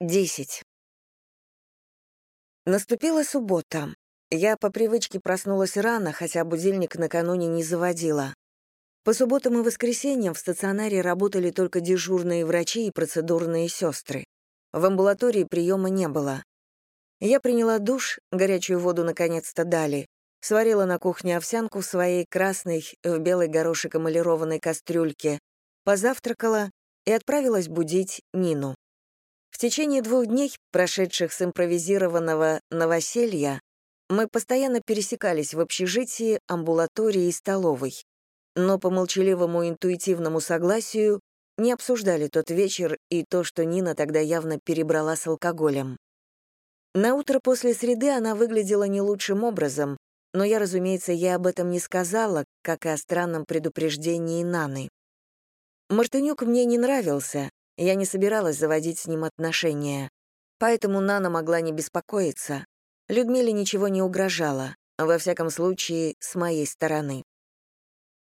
10. Наступила суббота. Я по привычке проснулась рано, хотя будильник накануне не заводила. По субботам и воскресеньям в стационаре работали только дежурные врачи и процедурные сестры. В амбулатории приема не было. Я приняла душ, горячую воду наконец-то дали, сварила на кухне овсянку в своей красной, в белый горошек эмалированной кастрюльке, позавтракала и отправилась будить Нину. В течение двух дней, прошедших с импровизированного новоселья, мы постоянно пересекались в общежитии, амбулатории и столовой, но по молчаливому интуитивному согласию не обсуждали тот вечер и то, что Нина тогда явно перебрала с алкоголем. На утро после среды она выглядела не лучшим образом, но я, разумеется, ей об этом не сказала, как и о странном предупреждении Наны. Мартынюк мне не нравился, я не собиралась заводить с ним отношения. Поэтому Нана могла не беспокоиться. Людмиле ничего не угрожало, во всяком случае, с моей стороны.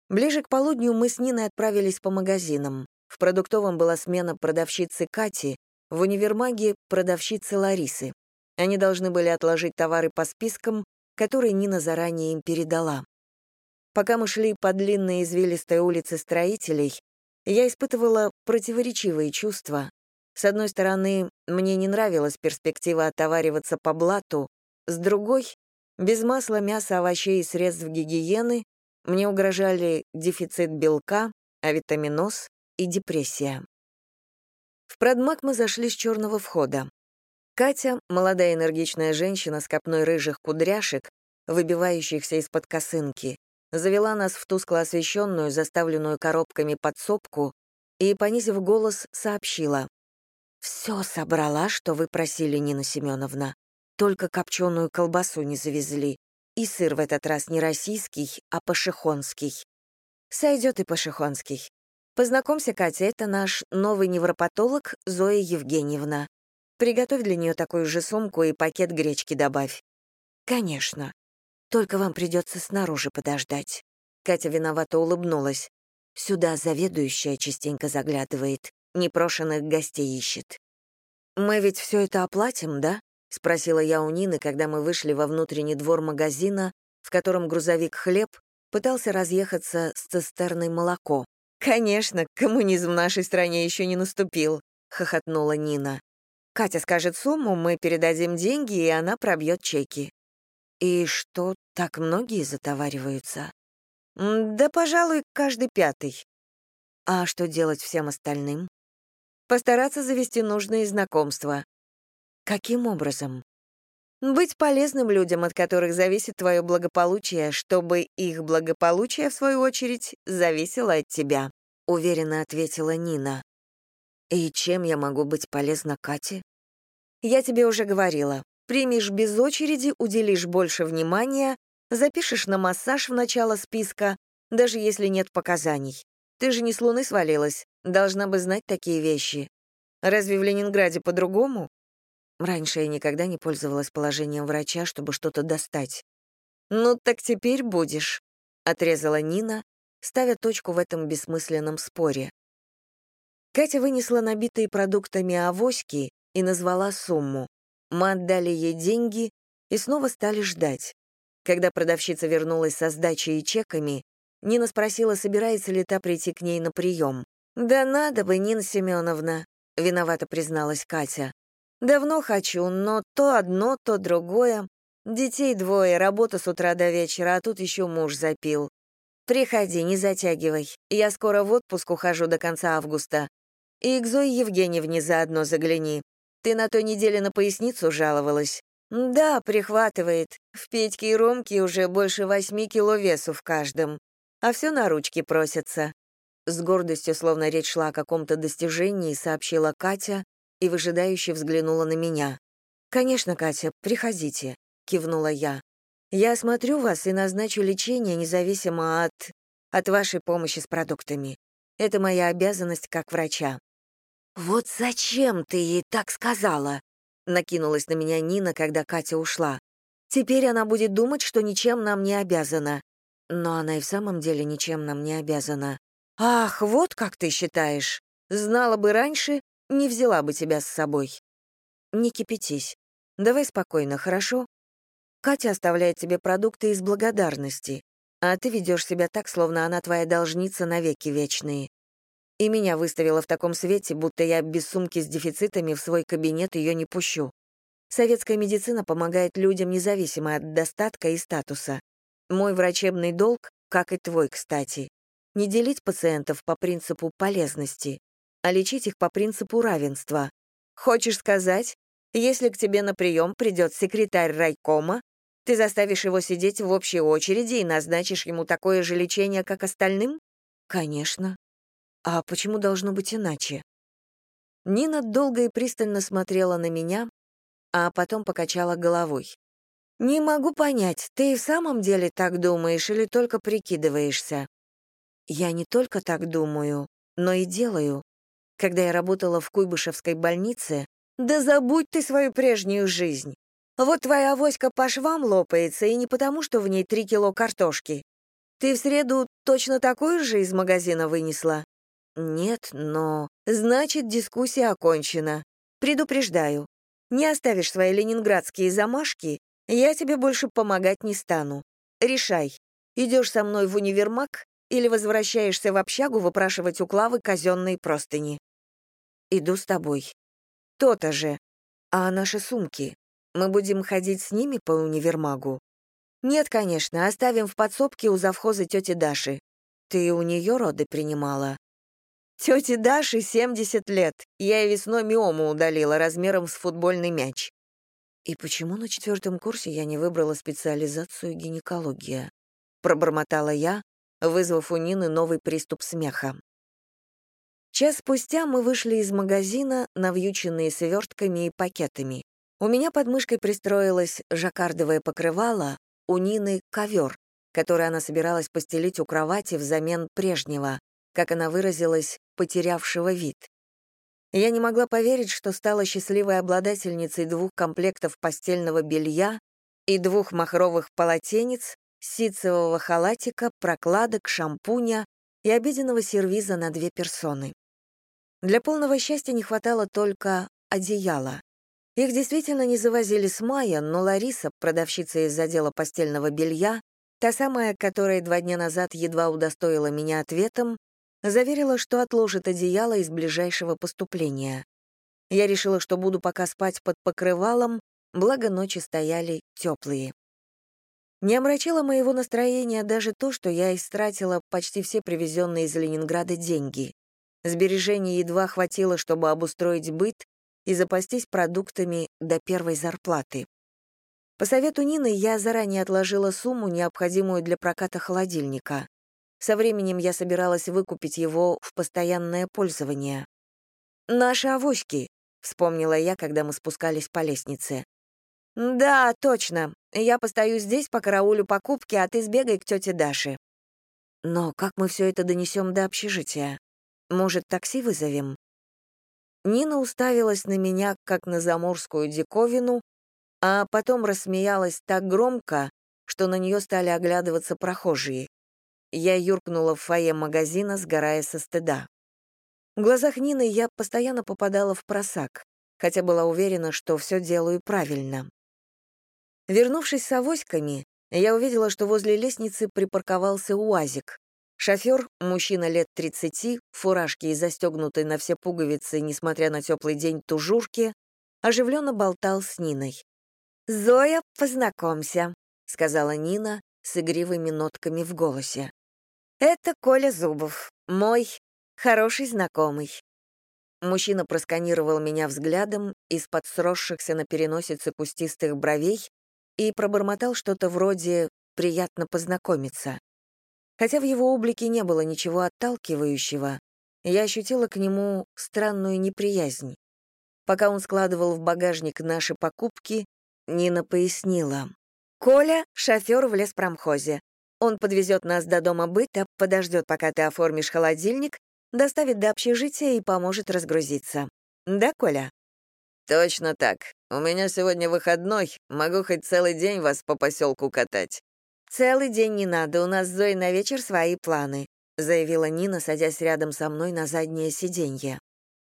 Ближе к полудню мы с Ниной отправились по магазинам. В продуктовом была смена продавщицы Кати, в универмаге — продавщицы Ларисы. Они должны были отложить товары по спискам, которые Нина заранее им передала. Пока мы шли по длинной извилистой улице строителей, я испытывала противоречивые чувства. С одной стороны, мне не нравилась перспектива отовариваться по блату, с другой — без масла, мяса, овощей и средств гигиены мне угрожали дефицит белка, авитаминоз и депрессия. В продмаг мы зашли с черного входа. Катя, молодая энергичная женщина с копной рыжих кудряшек, выбивающихся из-под косынки, завела нас в тускло освещенную, заставленную коробками подсобку и, понизив голос, сообщила. «Все собрала, что вы просили, Нина Семеновна. Только копченую колбасу не завезли. И сыр в этот раз не российский, а пашихонский. Сойдет и пашихонский. Познакомься, Катя, это наш новый невропатолог Зоя Евгеньевна. Приготовь для нее такую же сумку и пакет гречки добавь. Конечно. Только вам придется снаружи подождать». Катя виновато улыбнулась. «Сюда заведующая частенько заглядывает, непрошенных гостей ищет». «Мы ведь все это оплатим, да?» — спросила я у Нины, когда мы вышли во внутренний двор магазина, в котором грузовик «Хлеб» пытался разъехаться с цистерной молоко. «Конечно, коммунизм в нашей стране еще не наступил», — хохотнула Нина. «Катя скажет сумму, мы передадим деньги, и она пробьет чеки». «И что, так многие затовариваются?» «Да, пожалуй, каждый пятый». «А что делать всем остальным?» «Постараться завести нужные знакомства». «Каким образом?» «Быть полезным людям, от которых зависит твое благополучие, чтобы их благополучие, в свою очередь, зависело от тебя», — уверенно ответила Нина. «И чем я могу быть полезна Кате?» «Я тебе уже говорила. Примешь без очереди, уделишь больше внимания, запишешь на массаж в начало списка, даже если нет показаний. Ты же не с Луны свалилась, должна бы знать такие вещи. Разве в Ленинграде по-другому? Раньше я никогда не пользовалась положением врача, чтобы что-то достать. «Ну так теперь будешь», — отрезала Нина, ставя точку в этом бессмысленном споре. Катя вынесла набитые продуктами авоськи и назвала сумму. Мы отдали ей деньги и снова стали ждать. Когда продавщица вернулась со сдачей и чеками, Нина спросила, собирается ли та прийти к ней на прием. «Да надо бы, Нина Семеновна», — виновато призналась Катя. «Давно хочу, но то одно, то другое. Детей двое, работа с утра до вечера, а тут еще муж запил. Приходи, не затягивай. Я скоро в отпуск ухожу до конца августа. И к Зое Евгеньевне заодно загляни. Ты на той неделе на поясницу жаловалась. Да, прихватывает. В Петьке и Ромке уже больше восьми кило весу в каждом. А все на ручки просятся. С гордостью, словно речь шла о каком-то достижении, сообщила Катя и выжидающе взглянула на меня. «Конечно, Катя, приходите», — кивнула я. «Я осмотрю вас и назначу лечение независимо от... от вашей помощи с продуктами. Это моя обязанность как врача». «Вот зачем ты ей так сказала?» — накинулась на меня Нина, когда Катя ушла. «Теперь она будет думать, что ничем нам не обязана». Но она и в самом деле ничем нам не обязана. «Ах, вот как ты считаешь! Знала бы раньше, не взяла бы тебя с собой». Не кипятись. Давай спокойно, хорошо? Катя оставляет тебе продукты из благодарности, а ты ведешь себя так, словно она твоя должница навеки вечные. И меня выставила в таком свете, будто я без сумки с дефицитами в свой кабинет ее не пущу. Советская медицина помогает людям независимо от достатка и статуса. Мой врачебный долг, как и твой, кстати, не делить пациентов по принципу полезности, а лечить их по принципу равенства. Хочешь сказать, если к тебе на прием придет секретарь райкома, ты заставишь его сидеть в общей очереди и назначишь ему такое же лечение, как остальным? Конечно. А почему должно быть иначе? Нина долго и пристально смотрела на меня, а потом покачала головой. «Не могу понять, ты и в самом деле так думаешь или только прикидываешься?» «Я не только так думаю, но и делаю. Когда я работала в Куйбышевской больнице, да забудь ты свою прежнюю жизнь. Вот твоя авоська по швам лопается, и не потому, что в ней три кило картошки. Ты в среду точно такую же из магазина вынесла? Нет, но... Значит, дискуссия окончена. Предупреждаю. Не оставишь свои ленинградские замашки, я тебе больше помогать не стану. Решай, идешь со мной в универмаг или возвращаешься в общагу выпрашивать у Клавы казенные простыни. Иду с тобой. То-то же. А наши сумки? Мы будем ходить с ними по универмагу? Нет, конечно, оставим в подсобке у завхоза тети Даши. Ты у нее роды принимала? Тете Даше 70 лет. Я ей весной миому удалила размером с футбольный мяч. И почему на четвертом курсе я не выбрала специализацию гинекология? Пробормотала я, вызвав у Нины новый приступ смеха. Час спустя мы вышли из магазина, навьюченные свертками и пакетами. У меня под мышкой пристроилось жаккардовое покрывало, у Нины — ковер, который она собиралась постелить у кровати взамен прежнего, как она выразилась, потерявшего вид. Я не могла поверить, что стала счастливой обладательницей двух комплектов постельного белья и двух махровых полотенец, ситцевого халатика, прокладок, шампуня и обеденного сервиза на две персоны. Для полного счастья не хватало только одеяла. Их действительно не завозили с мая, но Лариса, продавщица из отдела постельного белья, та самая, которая два дня назад едва удостоила меня ответом, Заверила, что отложит одеяло из ближайшего поступления. Я решила, что буду пока спать под покрывалом, благо ночи стояли теплые. Не омрачило моего настроения даже то, что я истратила почти все привезенные из Ленинграда деньги. Сбережений едва хватило, чтобы обустроить быт и запастись продуктами до первой зарплаты. По совету Нины я заранее отложила сумму, необходимую для проката холодильника. Со временем я собиралась выкупить его в постоянное пользование. «Наши авоськи», — вспомнила я, когда мы спускались по лестнице. «Да, точно. Я постою здесь, по караулю покупки, а ты сбегай к тете Даше». «Но как мы все это донесем до общежития? Может, такси вызовем?» Нина уставилась на меня, как на заморскую диковину, а потом рассмеялась так громко, что на нее стали оглядываться прохожие. Я юркнула в фойе магазина, сгорая со стыда. В глазах Нины я постоянно попадала в просак, хотя была уверена, что все делаю правильно. Вернувшись с авоськами, я увидела, что возле лестницы припарковался УАЗик. Шофер, мужчина лет 30, в фуражке и застегнутой на все пуговицы, несмотря на теплый день тужурки, оживленно болтал с Ниной. «Зоя, познакомься», — сказала Нина с игривыми нотками в голосе. «Это Коля Зубов, мой хороший знакомый». Мужчина просканировал меня взглядом из-под сросшихся на переносице кустистых бровей и пробормотал что-то вроде «приятно познакомиться». Хотя в его облике не было ничего отталкивающего, я ощутила к нему странную неприязнь. Пока он складывал в багажник наши покупки, Нина пояснила. «Коля — шофер в леспромхозе. Он подвезет нас до дома быта, подождет, пока ты оформишь холодильник, доставит до общежития и поможет разгрузиться. Да, Коля? Точно так. У меня сегодня выходной, могу хоть целый день вас по поселку катать. Целый день не надо, у нас с Зоей на вечер свои планы, заявила Нина, садясь рядом со мной на заднее сиденье.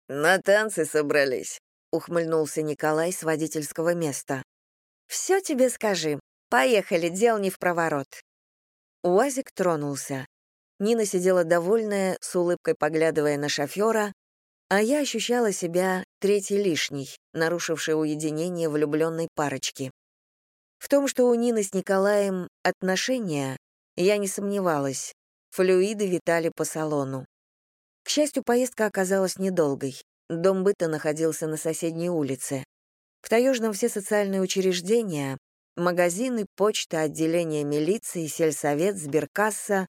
На танцы собрались. — ухмыльнулся Николай с водительского места. «Все тебе скажи. Поехали, дел не в проворот». УАЗик тронулся. Нина сидела довольная, с улыбкой поглядывая на шофера, а я ощущала себя третьей лишней, нарушившей уединение влюбленной парочки. В том, что у Нины с Николаем отношения, я не сомневалась. Флюиды витали по салону. К счастью, поездка оказалась недолгой. Дом быта находился на соседней улице. В Таежном все социальные учреждения, магазины, почта, отделение милиции, сельсовет, сберкасса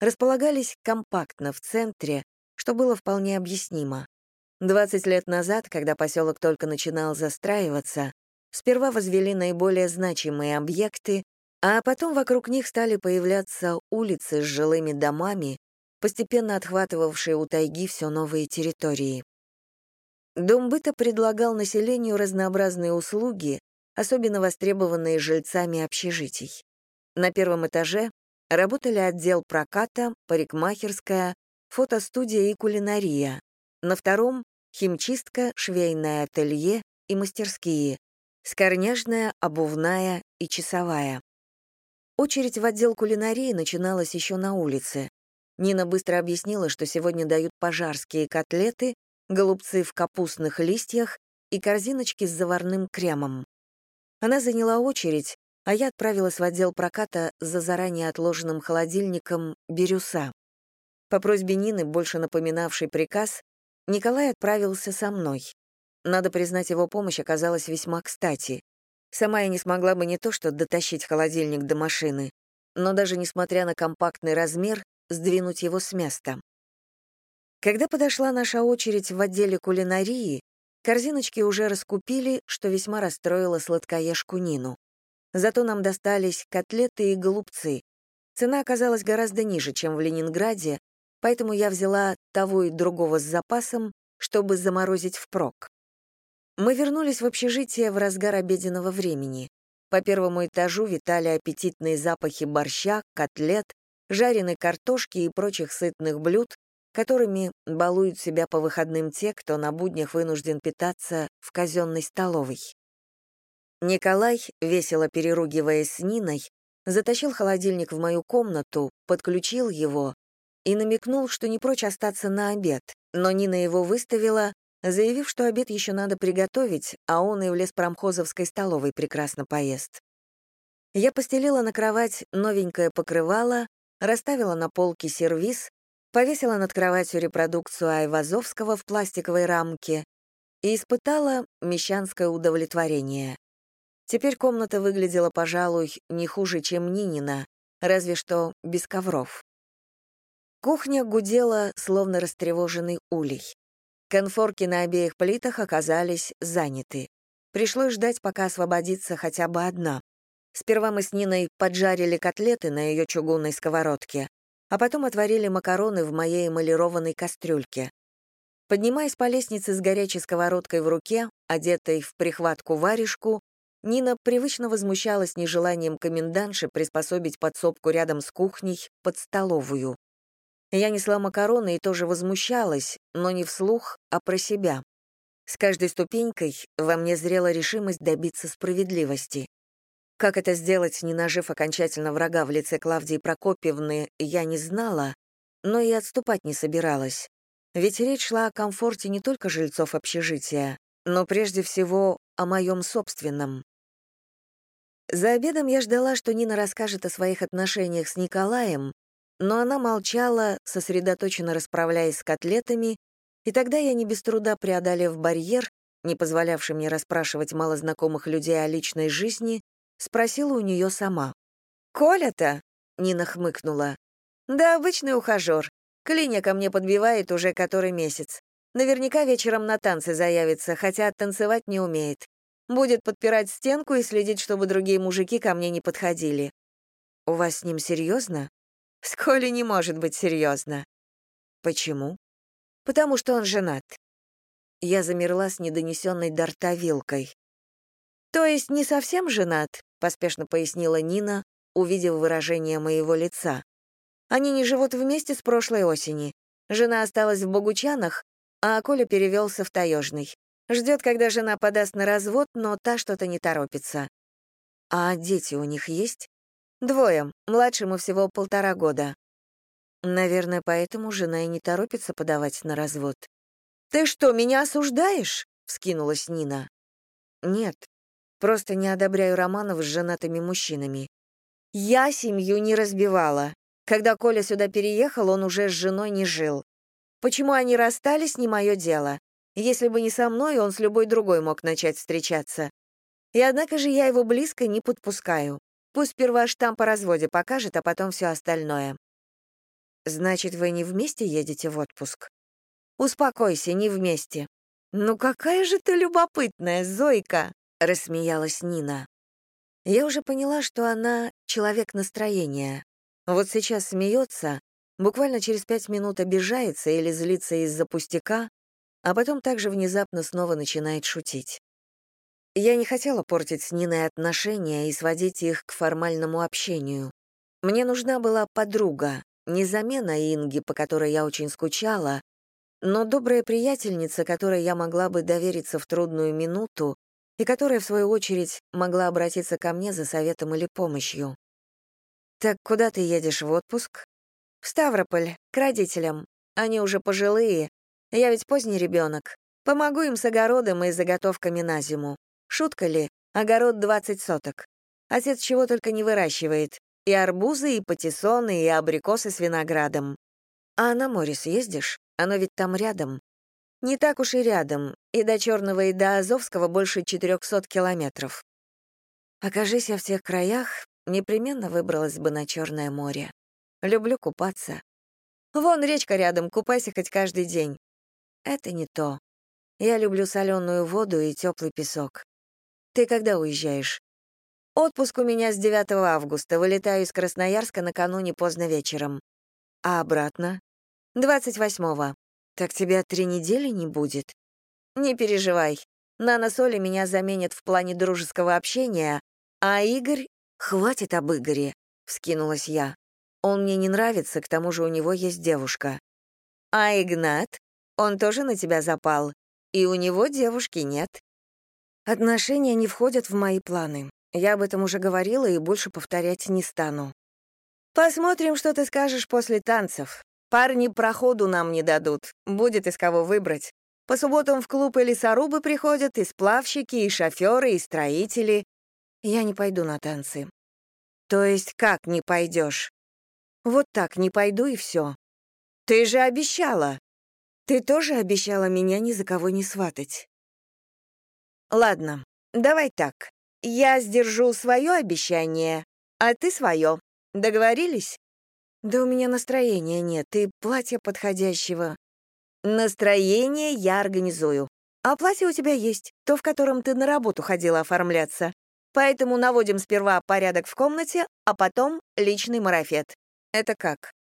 располагались компактно в центре, что было вполне объяснимо. 20 лет назад, когда поселок только начинал застраиваться, сперва возвели наиболее значимые объекты, а потом вокруг них стали появляться улицы с жилыми домами, постепенно отхватывавшие у тайги все новые территории. Дом быта предлагал населению разнообразные услуги, особенно востребованные жильцами общежитий. На первом этаже работали отдел проката, парикмахерская, фотостудия и кулинария. На втором — химчистка, швейное ателье и мастерские, скорняжная, обувная и часовая. Очередь в отдел кулинарии начиналась еще на улице. Нина быстро объяснила, что сегодня дают пожарские котлеты, голубцы в капустных листьях и корзиночки с заварным кремом. Она заняла очередь, а я отправилась в отдел проката за заранее отложенным холодильником «Бирюса». По просьбе Нины, больше напоминавшей приказ, Николай отправился со мной. Надо признать, его помощь оказалась весьма кстати. Сама я не смогла бы не то что дотащить холодильник до машины, но даже несмотря на компактный размер, сдвинуть его с места. Когда подошла наша очередь в отделе кулинарии, корзиночки уже раскупили, что весьма расстроило сладкоежку Нину. Зато нам достались котлеты и голубцы. Цена оказалась гораздо ниже, чем в Ленинграде, поэтому я взяла того и другого с запасом, чтобы заморозить впрок. Мы вернулись в общежитие в разгар обеденного времени. По первому этажу витали аппетитные запахи борща, котлет, жареной картошки и прочих сытных блюд, которыми балуют себя по выходным те, кто на буднях вынужден питаться в казенной столовой. Николай, весело переругиваясь с Ниной, затащил холодильник в мою комнату, подключил его и намекнул, что не прочь остаться на обед, но Нина его выставила, заявив, что обед еще надо приготовить, а он и в леспромхозовской столовой прекрасно поест. Я постелила на кровать новенькое покрывало, расставила на полке сервиз, повесила над кроватью репродукцию Айвазовского в пластиковой рамке и испытала мещанское удовлетворение. Теперь комната выглядела, пожалуй, не хуже, чем Нинина, разве что без ковров. Кухня гудела, словно растревоженный улей. Конфорки на обеих плитах оказались заняты. Пришлось ждать, пока освободится хотя бы одна. Сперва мы с Ниной поджарили котлеты на ее чугунной сковородке, а потом отварили макароны в моей эмалированной кастрюльке. Поднимаясь по лестнице с горячей сковородкой в руке, одетой в прихватку варежку, Нина привычно возмущалась нежеланием комендантши приспособить подсобку рядом с кухней под столовую. Я несла макароны и тоже возмущалась, но не вслух, а про себя. С каждой ступенькой во мне зрела решимость добиться справедливости. Как это сделать, не нажив окончательно врага в лице Клавдии Прокопьевны, я не знала, но и отступать не собиралась. Ведь речь шла о комфорте не только жильцов общежития, но прежде всего о моем собственном. За обедом я ждала, что Нина расскажет о своих отношениях с Николаем, но она молчала, сосредоточенно расправляясь с котлетами, и тогда я не без труда преодолев барьер, не позволявший мне расспрашивать малознакомых людей о личной жизни, спросила у нее сама. «Коля-то?» — Нина хмыкнула. «Да обычный ухажер. Клиня ко мне подбивает уже который месяц. Наверняка вечером на танцы заявится, хотя танцевать не умеет. Будет подпирать стенку и следить, чтобы другие мужики ко мне не подходили». «У вас с ним серьезно? С Колей не может быть серьезно. Почему? Потому что он женат. Я замерла с недонесенной до вилкой. То есть не совсем женат, поспешно пояснила Нина, увидев выражение моего лица. Они не живут вместе с прошлой осени. Жена осталась в Богучанах, а Коля перевелся в Таежный. Ждет, когда жена подаст на развод, но та что-то не торопится. А дети у них есть? Двое, младшему всего полтора года. Наверное, поэтому жена и не торопится подавать на развод. «Ты что, меня осуждаешь?» — вскинулась Нина. «Нет, просто не одобряю романов с женатыми мужчинами. Я семью не разбивала. Когда Коля сюда переехал, он уже с женой не жил. Почему они расстались, не мое дело. Если бы не со мной, он с любой другой мог начать встречаться. И однако же я его близко не подпускаю. Пусть сперва штамп о разводе покажет, а потом все остальное. Значит, вы не вместе едете в отпуск? Успокойся, не вместе. Ну какая же ты любопытная, Зойка, рассмеялась Нина. Я уже поняла, что она человек настроения. Вот сейчас смеется, буквально через пять минут обижается или злится из-за пустяка, а потом также внезапно снова начинает шутить. Я не хотела портить с Ниной отношения и сводить их к формальному общению. Мне нужна была подруга, не замена Инги, по которой я очень скучала, но добрая приятельница, которой я могла бы довериться в трудную минуту и которая, в свою очередь, могла обратиться ко мне за советом или помощью. «Так куда ты едешь в отпуск?» «В Ставрополь, к родителям. Они уже пожилые, я ведь поздний ребенок. Помогу им с огородом и заготовками на зиму. Шутка ли? Огород 20 соток. Отец чего только не выращивает. И арбузы, и патиссоны, и абрикосы с виноградом. А на море съездишь? Оно ведь там рядом. Не так уж и рядом. И до Черного, и до Азовского больше 400 километров. Окажись я в тех краях, непременно выбралась бы на Черное море. Люблю купаться. Вон речка рядом, купайся хоть каждый день. Это не то. Я люблю соленую воду и теплый песок. Ты когда уезжаешь? Отпуск у меня с 9 августа. Вылетаю из Красноярска накануне поздно вечером. А обратно? 28-го. Так тебя три недели не будет? Не переживай. Нана Соли меня заменят в плане дружеского общения, а Игорь... Хватит об Игоре, — вскинулась я. Он мне не нравится, к тому же у него есть девушка. А Игнат? Он тоже на тебя запал, и у него девушки нет. Отношения не входят в мои планы. Я об этом уже говорила и больше повторять не стану. Посмотрим, что ты скажешь после танцев. Парни проходу нам не дадут, будет из кого выбрать. По субботам в клуб и лесорубы приходят и сплавщики, и шоферы, и строители. Я не пойду на танцы. То есть как не пойдешь? Вот так не пойду и все. Ты же обещала. Ты тоже обещала меня ни за кого не сватать. Ладно, давай так. Я сдержу свое обещание, а ты свое. Договорились? Да у меня настроения нет, и платья подходящего. Настроение я организую. А платье у тебя есть, то, в котором ты на работу ходила оформляться. Поэтому наводим сперва порядок в комнате, а потом личный марафет. Это как?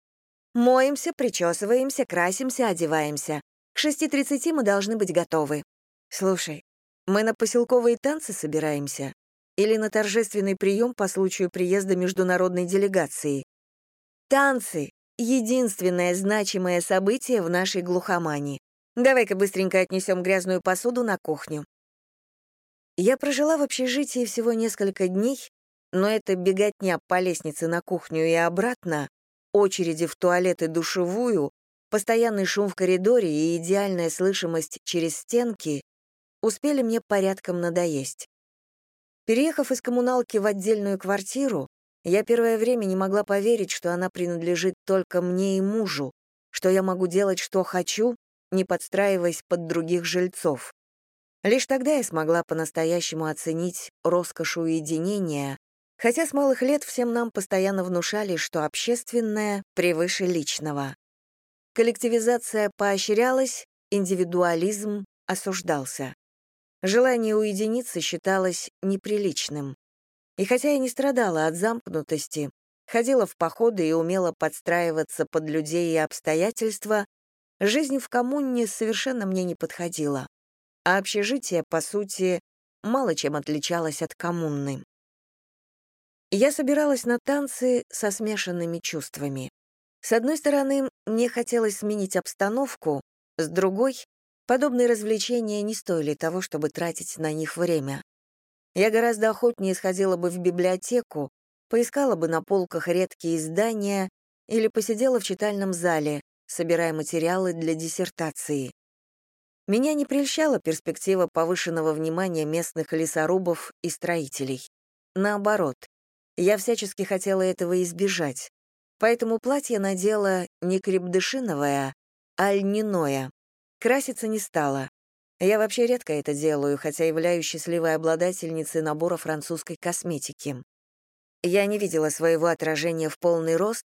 Моемся, причесываемся, красимся, одеваемся. К 6.30 мы должны быть готовы. Слушай, мы на поселковые танцы собираемся? Или на торжественный прием по случаю приезда международной делегации? Танцы — единственное значимое событие в нашей глухомане. Давай-ка быстренько отнесем грязную посуду на кухню. Я прожила в общежитии всего несколько дней, но это беготня по лестнице на кухню и обратно очереди в туалет и душевую, постоянный шум в коридоре и идеальная слышимость через стенки успели мне порядком надоесть. Переехав из коммуналки в отдельную квартиру, я первое время не могла поверить, что она принадлежит только мне и мужу, что я могу делать, что хочу, не подстраиваясь под других жильцов. Лишь тогда я смогла по-настоящему оценить роскошь уединения, Хотя с малых лет всем нам постоянно внушали, что общественное превыше личного. Коллективизация поощрялась, индивидуализм осуждался. Желание уединиться считалось неприличным. И хотя я не страдала от замкнутости, ходила в походы и умела подстраиваться под людей и обстоятельства, жизнь в коммуне совершенно мне не подходила. А общежитие, по сути, мало чем отличалось от коммуны. Я собиралась на танцы со смешанными чувствами. С одной стороны, мне хотелось сменить обстановку, с другой Подобные развлечения не стоили того, чтобы тратить на них время. Я гораздо охотнее сходила бы в библиотеку, поискала бы на полках редкие издания или посидела в читальном зале, собирая материалы для диссертации. Меня не прельщала перспектива повышенного внимания местных лесорубов и строителей. Наоборот, я всячески хотела этого избежать, поэтому платье надела не крепдышиновое, а льняное. Краситься не стала. Я вообще редко это делаю, хотя являюсь счастливой обладательницей набора французской косметики. Я не видела своего отражения в полный рост,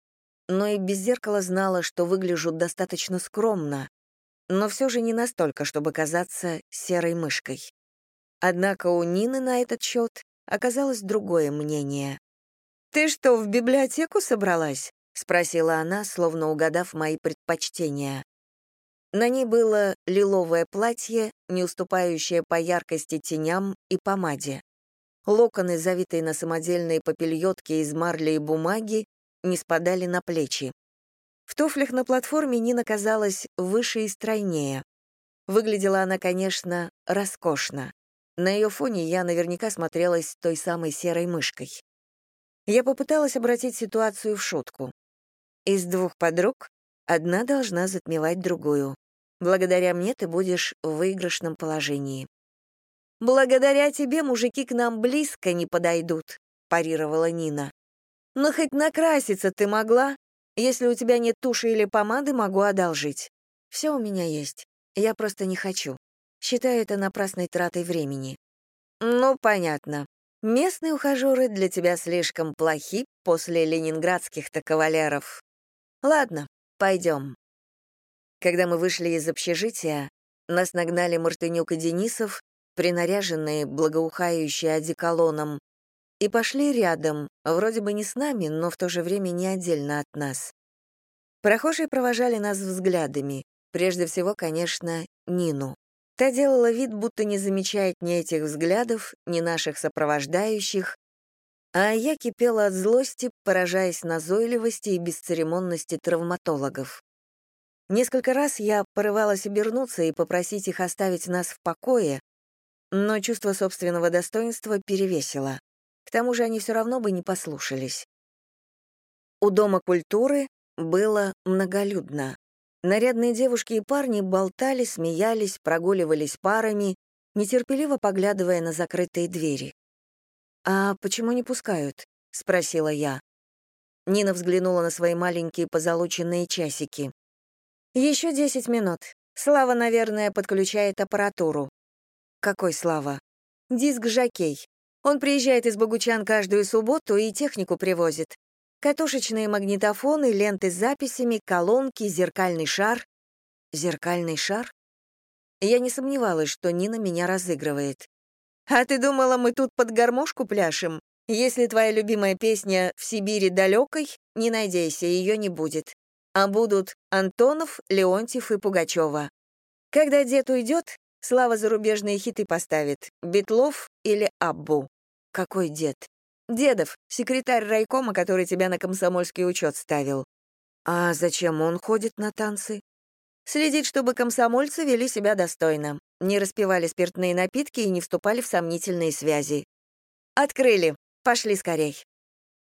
но и без зеркала знала, что выгляжу достаточно скромно, но все же не настолько, чтобы казаться серой мышкой. Однако у Нины на этот счет оказалось другое мнение. «Ты что, в библиотеку собралась?» — спросила она, словно угадав мои предпочтения. На ней было лиловое платье, не уступающее по яркости теням и помаде. Локоны, завитые на самодельные попельотки из марли и бумаги, не спадали на плечи. В туфлях на платформе Нина казалась выше и стройнее. Выглядела она, конечно, роскошно. На ее фоне я наверняка смотрелась той самой серой мышкой. Я попыталась обратить ситуацию в шутку. Из двух подруг одна должна затмевать другую. Благодаря мне ты будешь в выигрышном положении. «Благодаря тебе мужики к нам близко не подойдут», — парировала Нина. «Но хоть накраситься ты могла? Если у тебя нет туши или помады, могу одолжить. Все у меня есть. Я просто не хочу. Считаю это напрасной тратой времени». «Ну, понятно. Местные ухажеры для тебя слишком плохи после ленинградских-то кавалеров. Ладно, пойдем». Когда мы вышли из общежития, нас нагнали Мартынюк и Денисов, принаряженные, благоухающие одеколоном, и пошли рядом, вроде бы не с нами, но в то же время не отдельно от нас. Прохожие провожали нас взглядами, прежде всего, конечно, Нину. Та делала вид, будто не замечает ни этих взглядов, ни наших сопровождающих, а я кипела от злости, поражаясь назойливости и бесцеремонности травматологов. Несколько раз я порывалась обернуться и попросить их оставить нас в покое, но чувство собственного достоинства перевесило. К тому же они все равно бы не послушались. У Дома культуры было многолюдно. Нарядные девушки и парни болтали, смеялись, прогуливались парами, нетерпеливо поглядывая на закрытые двери. «А почему не пускают?» — спросила я. Нина взглянула на свои маленькие позолоченные часики. «Еще десять минут. Слава, наверное, подключает аппаратуру. Какой Слава? Диск Жакей. Он приезжает из Богучан каждую субботу и технику привозит. Катушечные магнитофоны, ленты с записями, колонки, зеркальный шар. Зеркальный шар? Я не сомневалась, что Нина меня разыгрывает. «А ты думала, мы тут под гармошку пляшем? Если твоя любимая песня «В Сибири далекой», не надейся, ее не будет. А будут Антонов, Леонтьев и Пугачева. Когда дед уйдет, Слава зарубежные хиты поставит. Битлов или Аббу. Какой дед? Дедов, секретарь райкома, который тебя на комсомольский учет ставил. А зачем он ходит на танцы? Следит, чтобы комсомольцы вели себя достойно, не распивали спиртные напитки и не вступали в сомнительные связи. Открыли. Пошли скорей.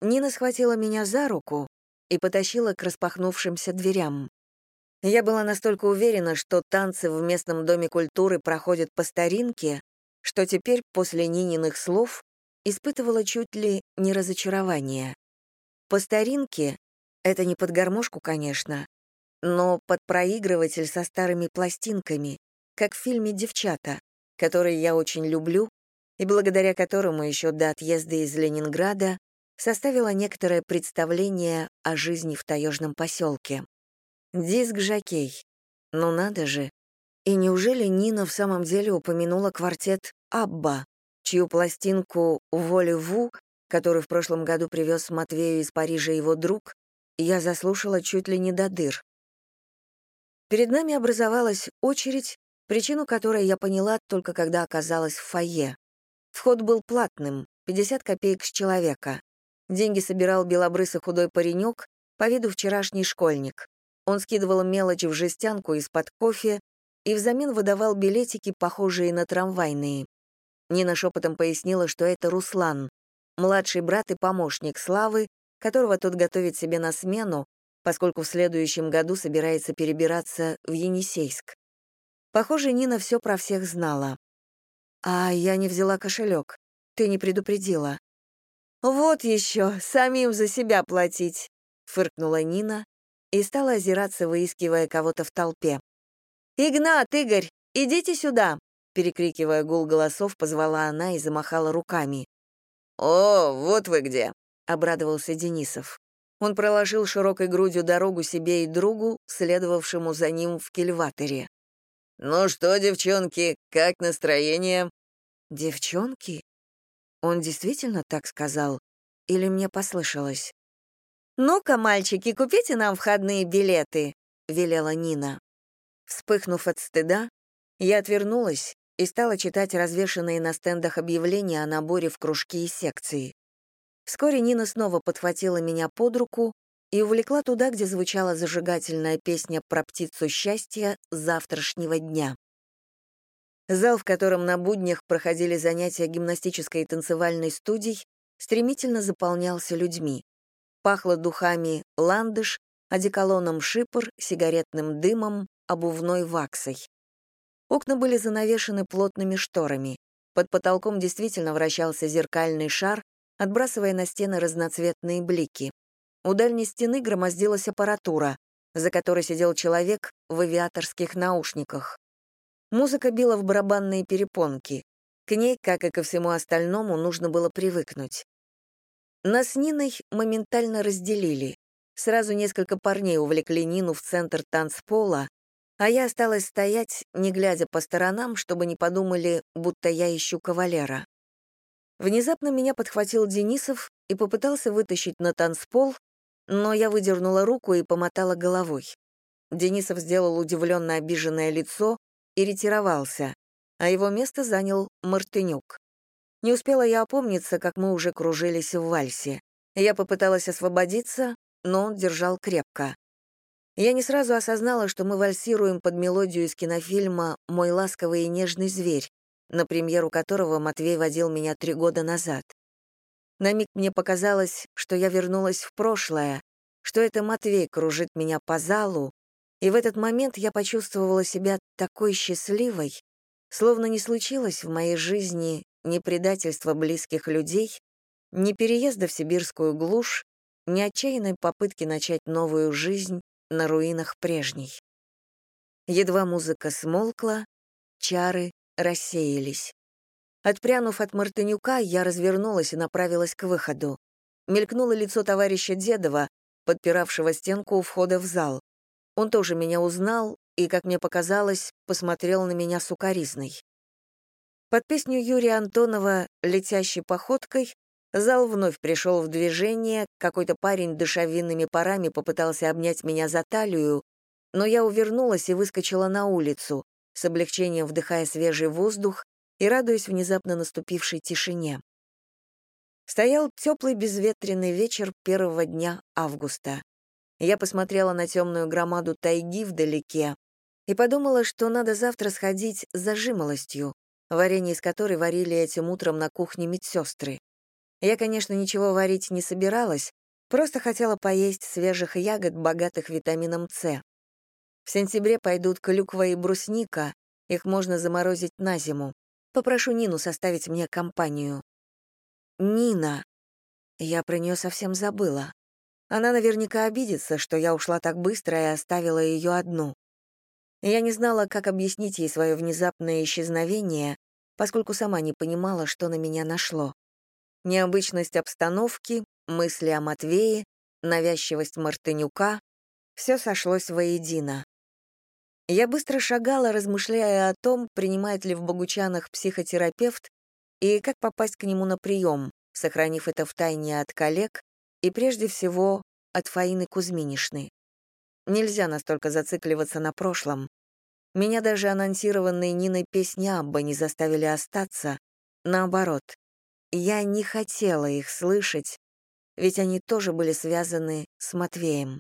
Нина схватила меня за руку и потащила к распахнувшимся дверям. Я была настолько уверена, что танцы в местном доме культуры проходят по старинке, что теперь, после Нининых слов, испытывала чуть ли не разочарование. По старинке — это не под гармошку, конечно, но под проигрыватель со старыми пластинками, как в фильме «Девчата», который я очень люблю и благодаря которому еще до отъезда из Ленинграда составила некоторое представление о жизни в таежном поселке. Диск Жакей. Ну надо же. И неужели Нина в самом деле упомянула квартет «Абба», чью пластинку «Воли Ву», которую в прошлом году привез Матвею из Парижа его друг, я заслушала чуть ли не до дыр. Перед нами образовалась очередь, причину которой я поняла только когда оказалась в фойе. Вход был платным, 50 копеек с человека. Деньги собирал белобрысый худой паренек, по виду вчерашний школьник. Он скидывал мелочь в жестянку из-под кофе, и взамен выдавал билетики, похожие на трамвайные. Нина шепотом пояснила, что это Руслан, младший брат и помощник Славы, которого тот готовит себе на смену, поскольку в следующем году собирается перебираться в Енисейск. Похоже, Нина все про всех знала. «А я не взяла кошелек. Ты не предупредила». «Вот еще, самим за себя платить», — фыркнула Нина и стала озираться, выискивая кого-то в толпе. «Игнат, Игорь, идите сюда!» Перекрикивая гул голосов, позвала она и замахала руками. «О, вот вы где!» — обрадовался Денисов. Он проложил широкой грудью дорогу себе и другу, следовавшему за ним в кильваторе. «Ну что, девчонки, как настроение?» «Девчонки?» Он действительно так сказал? Или мне послышалось? «Ну-ка, мальчики, купите нам входные билеты», — велела Нина. Вспыхнув от стыда, я отвернулась и стала читать развешанные на стендах объявления о наборе в кружки и секции. Вскоре Нина снова подхватила меня под руку и увлекла туда, где звучала зажигательная песня про птицу счастья завтрашнего дня. Зал, в котором на буднях проходили занятия гимнастической и танцевальной студий, стремительно заполнялся людьми. Пахло духами ландыш, одеколоном шипр, сигаретным дымом, обувной ваксой. Окна были занавешены плотными шторами. Под потолком действительно вращался зеркальный шар, отбрасывая на стены разноцветные блики. У дальней стены громоздилась аппаратура, за которой сидел человек в авиаторских наушниках. Музыка била в барабанные перепонки. К ней, как и ко всему остальному, нужно было привыкнуть. Нас с Ниной моментально разделили. Сразу несколько парней увлекли Нину в центр танцпола, а я осталась стоять, не глядя по сторонам, чтобы не подумали, будто я ищу кавалера. Внезапно меня подхватил Денисов и попытался вытащить на танцпол, но я выдернула руку и помотала головой. Денисов сделал удивленно обиженное лицо и ретировался, а его место занял Мартынюк. Не успела я опомниться, как мы уже кружились в вальсе. Я попыталась освободиться, но он держал крепко. Я не сразу осознала, что мы вальсируем под мелодию из кинофильма «Мой ласковый и нежный зверь», на премьеру которого Матвей водил меня три года назад. На миг мне показалось, что я вернулась в прошлое, что это Матвей кружит меня по залу, и в этот момент я почувствовала себя такой счастливой, словно не случилось в моей жизни ни предательства близких людей, ни переезда в сибирскую глушь, ни отчаянной попытки начать новую жизнь на руинах прежней. Едва музыка смолкла, чары рассеялись. Отпрянув от Мартынюка, я развернулась и направилась к выходу. Мелькнуло лицо товарища Дедова, подпиравшего стенку у входа в зал. Он тоже меня узнал и, как мне показалось, посмотрел на меня сукоризной. Под песню Юрия Антонова «Летящей походкой» Зал вновь пришел в движение, какой-то парень, дыша винными парами, попытался обнять меня за талию, но я увернулась и выскочила на улицу, с облегчением вдыхая свежий воздух и радуясь внезапно наступившей тишине. Стоял теплый безветренный вечер первого дня августа. Я посмотрела на темную громаду тайги вдалеке и подумала, что надо завтра сходить за жимолостью, варенье из которой варили этим утром на кухне медсестры. Я, конечно, ничего варить не собиралась, просто хотела поесть свежих ягод, богатых витамином С. В сентябре пойдут клюква и брусника, их можно заморозить на зиму. Попрошу Нину составить мне компанию. Нина. Я про нее совсем забыла. Она наверняка обидится, что я ушла так быстро и оставила ее одну. Я не знала, как объяснить ей свое внезапное исчезновение, поскольку сама не понимала, что на меня нашло. Необычность обстановки, мысли о Матвее, навязчивость Мартынюка — все сошлось воедино. Я быстро шагала, размышляя о том, принимает ли в Богучанах психотерапевт и как попасть к нему на прием, сохранив это в тайне от коллег и прежде всего от Фаины Кузьминишны. Нельзя настолько зацикливаться на прошлом. Меня даже анонсированные Ниной песни Абба не заставили остаться. Наоборот, я не хотела их слышать, ведь они тоже были связаны с Матвеем.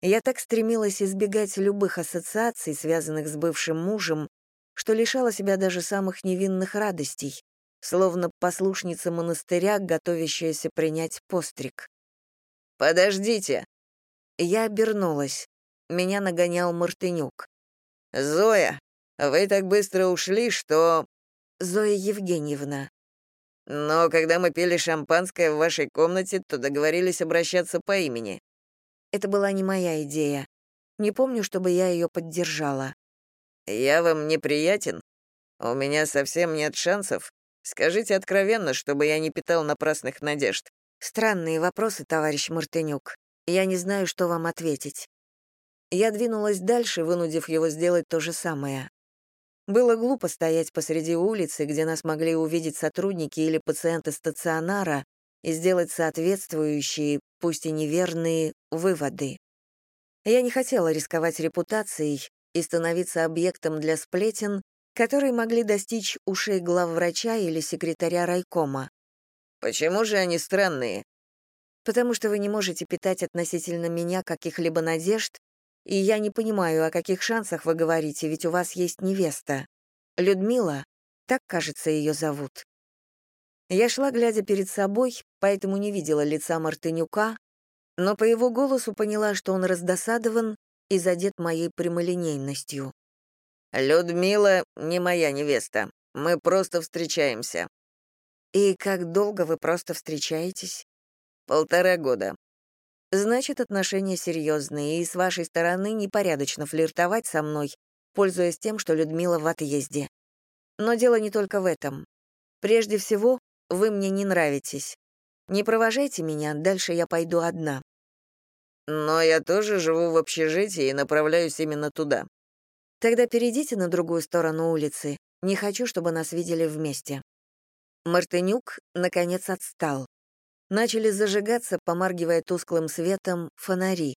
Я так стремилась избегать любых ассоциаций, связанных с бывшим мужем, что лишала себя даже самых невинных радостей, словно послушница монастыря, готовящаяся принять постриг. «Подождите!» Я обернулась. Меня нагонял Мартынюк. «Зоя, вы так быстро ушли, что...» «Зоя Евгеньевна». «Но когда мы пили шампанское в вашей комнате, то договорились обращаться по имени». Это была не моя идея. Не помню, чтобы я ее поддержала. «Я вам неприятен? У меня совсем нет шансов. Скажите откровенно, чтобы я не питал напрасных надежд». «Странные вопросы, товарищ Мартынюк. Я не знаю, что вам ответить». Я двинулась дальше, вынудив его сделать то же самое. Было глупо стоять посреди улицы, где нас могли увидеть сотрудники или пациенты стационара, и сделать соответствующие, пусть и неверные, выводы. Я не хотела рисковать репутацией и становиться объектом для сплетен, которые могли достичь ушей главврача или секретаря райкома. «Почему же они странные?» «Потому что вы не можете питать относительно меня каких-либо надежд, и я не понимаю, о каких шансах вы говорите, ведь у вас есть невеста. Людмила, так, кажется, ее зовут». Я шла, глядя перед собой, поэтому не видела лица Мартынюка, но по его голосу поняла, что он раздосадован и задет моей прямолинейностью. «Людмила не моя невеста. Мы просто встречаемся». «И как долго вы просто встречаетесь?» «Полтора года». «Значит, отношения серьезные, и с вашей стороны непорядочно флиртовать со мной, пользуясь тем, что Людмила в отъезде. Но дело не только в этом. Прежде всего, вы мне не нравитесь. Не провожайте меня, дальше я пойду одна». «Но я тоже живу в общежитии и направляюсь именно туда». «Тогда перейдите на другую сторону улицы. Не хочу, чтобы нас видели вместе». Мартынюк, наконец, отстал. Начали зажигаться, помаргивая тусклым светом, фонари.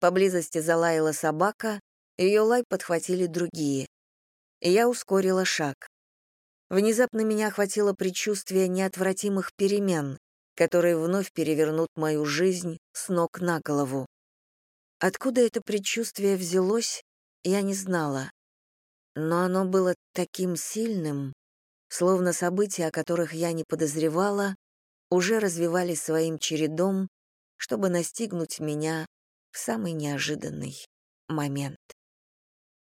Поблизости залаяла собака, ее лай подхватили другие. Я ускорила шаг. Внезапно меня охватило предчувствие неотвратимых перемен, которые вновь перевернут мою жизнь с ног на голову. Откуда это предчувствие взялось, я не знала. Но оно было таким сильным, словно события, о которых я не подозревала, уже развивались своим чередом, чтобы настигнуть меня в самый неожиданный момент.